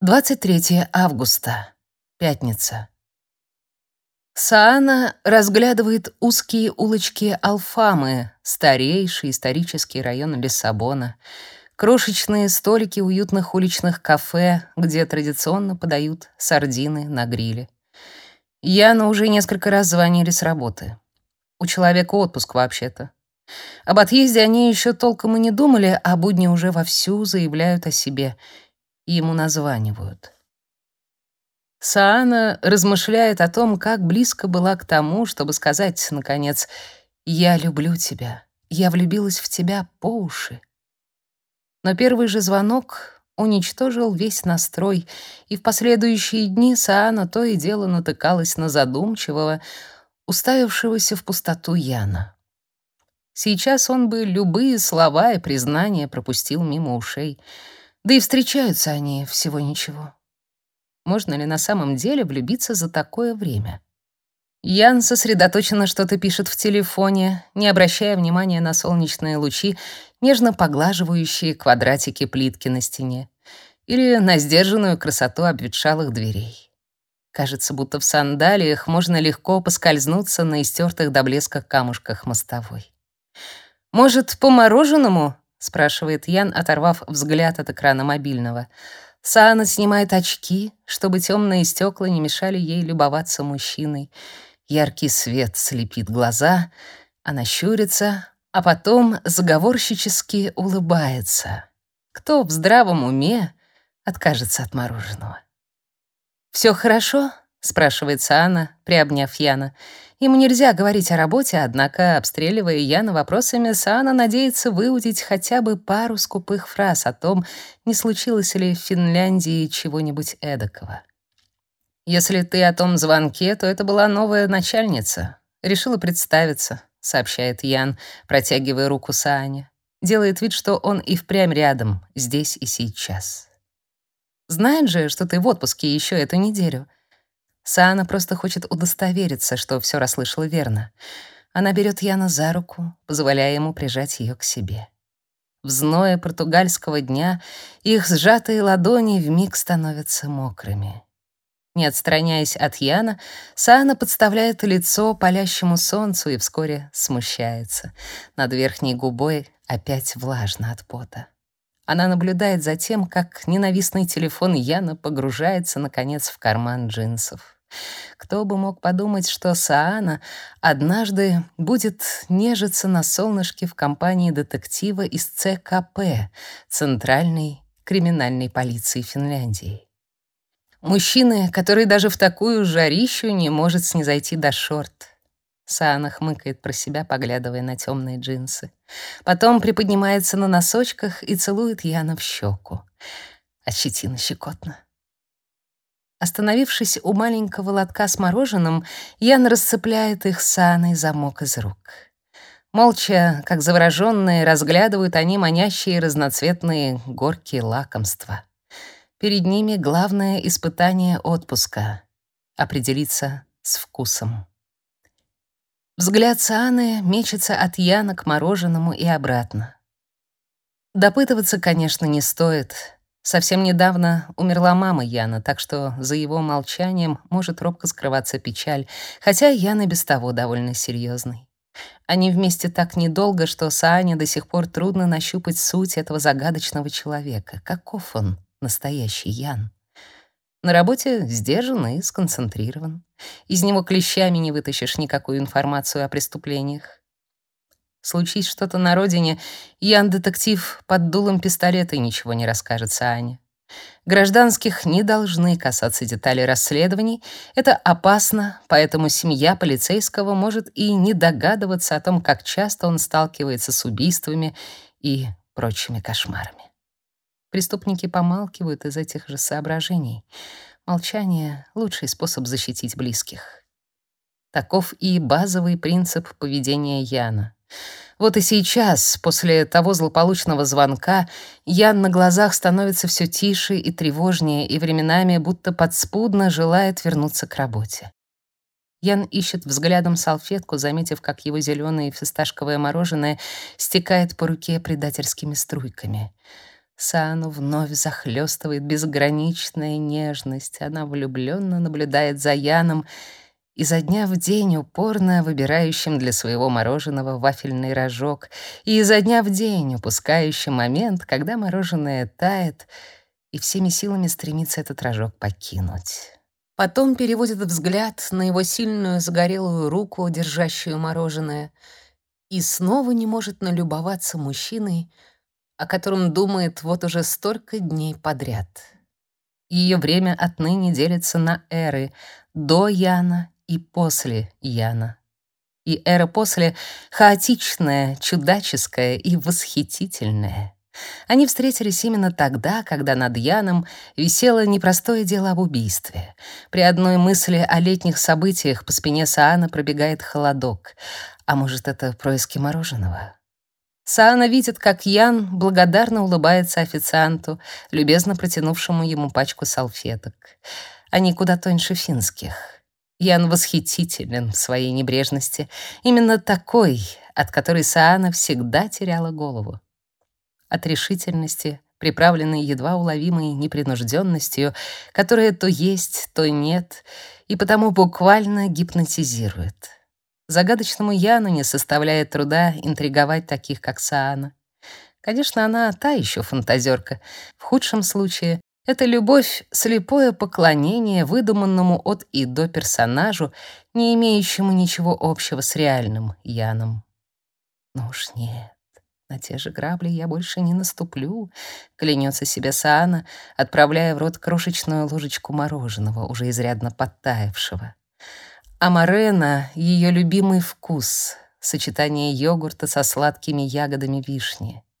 23 августа. Пятница. Саана разглядывает узкие улочки Алфамы, старейший исторический район Лиссабона, крошечные столики уютных уличных кафе, где традиционно подают сардины на гриле. Яна уже несколько раз звонили с работы. У человека отпуск вообще-то. Об отъезде они еще толком и не думали, а будни уже вовсю заявляют о себе — ему названивают. Саана размышляет о том, как близко была к тому, чтобы сказать, наконец, «Я люблю тебя, я влюбилась в тебя по уши». Но первый же звонок уничтожил весь настрой, и в последующие дни Саана то и дело натыкалась на задумчивого, уставившегося в пустоту Яна. Сейчас он бы любые слова и признания пропустил мимо ушей — да и встречаются они всего ничего. Можно ли на самом деле влюбиться за такое время? Ян сосредоточенно что-то пишет в телефоне, не обращая внимания на солнечные лучи, нежно поглаживающие квадратики плитки на стене, или на сдержанную красоту обветшалых дверей. Кажется, будто в сандалиях можно легко поскользнуться на истертых до блеска камушках мостовой. Может, по мороженому спрашивает Ян, оторвав взгляд от экрана мобильного. Саана снимает очки, чтобы темные стекла не мешали ей любоваться мужчиной. Яркий свет слепит глаза, она щурится, а потом заговорщически улыбается. Кто в здравом уме откажется от мороженого? Все хорошо?» — спрашивает Саана, приобняв Яна. Ему нельзя говорить о работе, однако, обстреливая Яна вопросами, Саана надеется выудить хотя бы пару скупых фраз о том, не случилось ли в Финляндии чего-нибудь эдакого. «Если ты о том звонке, то это была новая начальница. Решила представиться», — сообщает Ян, протягивая руку Саане. Делает вид, что он и впрямь рядом, здесь и сейчас. «Знает же, что ты в отпуске еще эту неделю», Саана просто хочет удостовериться, что все расслышала верно. Она берет Яна за руку, позволяя ему прижать ее к себе. В зное португальского дня их сжатые ладони вмиг становятся мокрыми. Не отстраняясь от Яна, Саана подставляет лицо палящему солнцу и вскоре смущается. Над верхней губой опять влажно от пота. Она наблюдает за тем, как ненавистный телефон Яна погружается, наконец, в карман джинсов. Кто бы мог подумать, что Саана однажды будет нежиться на солнышке в компании детектива из ЦКП, Центральной криминальной полиции Финляндии. Мужчины, который даже в такую жарищу не может снизойти до шорт. Саана хмыкает про себя, поглядывая на темные джинсы. Потом приподнимается на носочках и целует Яна в щеку. А щетина щекотно. Остановившись у маленького лотка с мороженым, Ян расцепляет их саной замок из рук. Молча, как завороженные, разглядывают они манящие разноцветные горки лакомства. Перед ними главное испытание отпуска — определиться с вкусом. Взгляд Сааны мечется от Яна к мороженому и обратно. Допытываться, конечно, не стоит — Совсем недавно умерла мама Яна, так что за его молчанием может робко скрываться печаль, хотя Ян и без того довольно серьезный. Они вместе так недолго, что Саане до сих пор трудно нащупать суть этого загадочного человека. Каков он, настоящий Ян? На работе сдержан и сконцентрирован. Из него клещами не вытащишь никакую информацию о преступлениях. Случись что-то на родине, Ян-детектив под дулом пистолета ничего не расскажет Ане. Гражданских не должны касаться деталей расследований. Это опасно, поэтому семья полицейского может и не догадываться о том, как часто он сталкивается с убийствами и прочими кошмарами. Преступники помалкивают из этих же соображений. Молчание — лучший способ защитить близких. Таков и базовый принцип поведения Яна — вот и сейчас, после того злополучного звонка, Ян на глазах становится все тише и тревожнее, и временами будто подспудно желает вернуться к работе. Ян ищет взглядом салфетку, заметив, как его зеленое фисташковое мороженое стекает по руке предательскими струйками. Саану вновь захлестывает безграничная нежность. Она влюбленно наблюдает за Яном, изо дня в день упорно выбирающим для своего мороженого вафельный рожок и изо дня в день упускающим момент, когда мороженое тает, и всеми силами стремится этот рожок покинуть. Потом переводит взгляд на его сильную загорелую руку, держащую мороженое, и снова не может налюбоваться мужчиной, о котором думает вот уже столько дней подряд. Ее время отныне делится на эры до Яна и после Яна. И эра после хаотичная, чудаческая и восхитительная. Они встретились именно тогда, когда над Яном висело непростое дело об убийстве. При одной мысли о летних событиях по спине Саана пробегает холодок. А может, это происки мороженого? Саана видит, как Ян благодарно улыбается официанту, любезно протянувшему ему пачку салфеток. Они куда тоньше финских. Ян восхитителен в своей небрежности, именно такой, от которой Саана всегда теряла голову. От решительности, приправленной едва уловимой непринужденностью, которая то есть, то нет, и потому буквально гипнотизирует. Загадочному Яну не составляет труда интриговать таких, как Саана. Конечно, она та еще фантазерка. В худшем случае это любовь, слепое поклонение выдуманному от и до персонажу, не имеющему ничего общего с реальным Яном. Ну уж нет, на те же грабли я больше не наступлю, клянется себе Саана, отправляя в рот крошечную ложечку мороженого, уже изрядно подтаявшего. А Марена — ее любимый вкус — сочетание йогурта со сладкими ягодами вишни —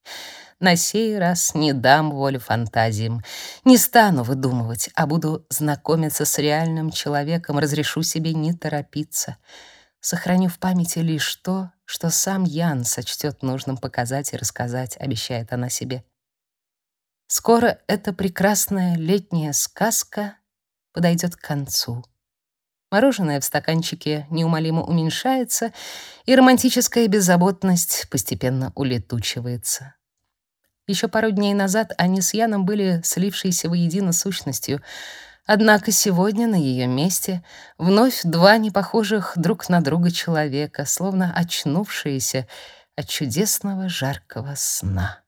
на сей раз не дам волю фантазиям. Не стану выдумывать, а буду знакомиться с реальным человеком, разрешу себе не торопиться. Сохраню в памяти лишь то, что сам Ян сочтет нужным показать и рассказать, обещает она себе. Скоро эта прекрасная летняя сказка подойдет к концу. Мороженое в стаканчике неумолимо уменьшается, и романтическая беззаботность постепенно улетучивается. Еще пару дней назад они с Яном были слившиеся воедино сущностью, однако сегодня на ее месте вновь два непохожих друг на друга человека, словно очнувшиеся от чудесного жаркого сна.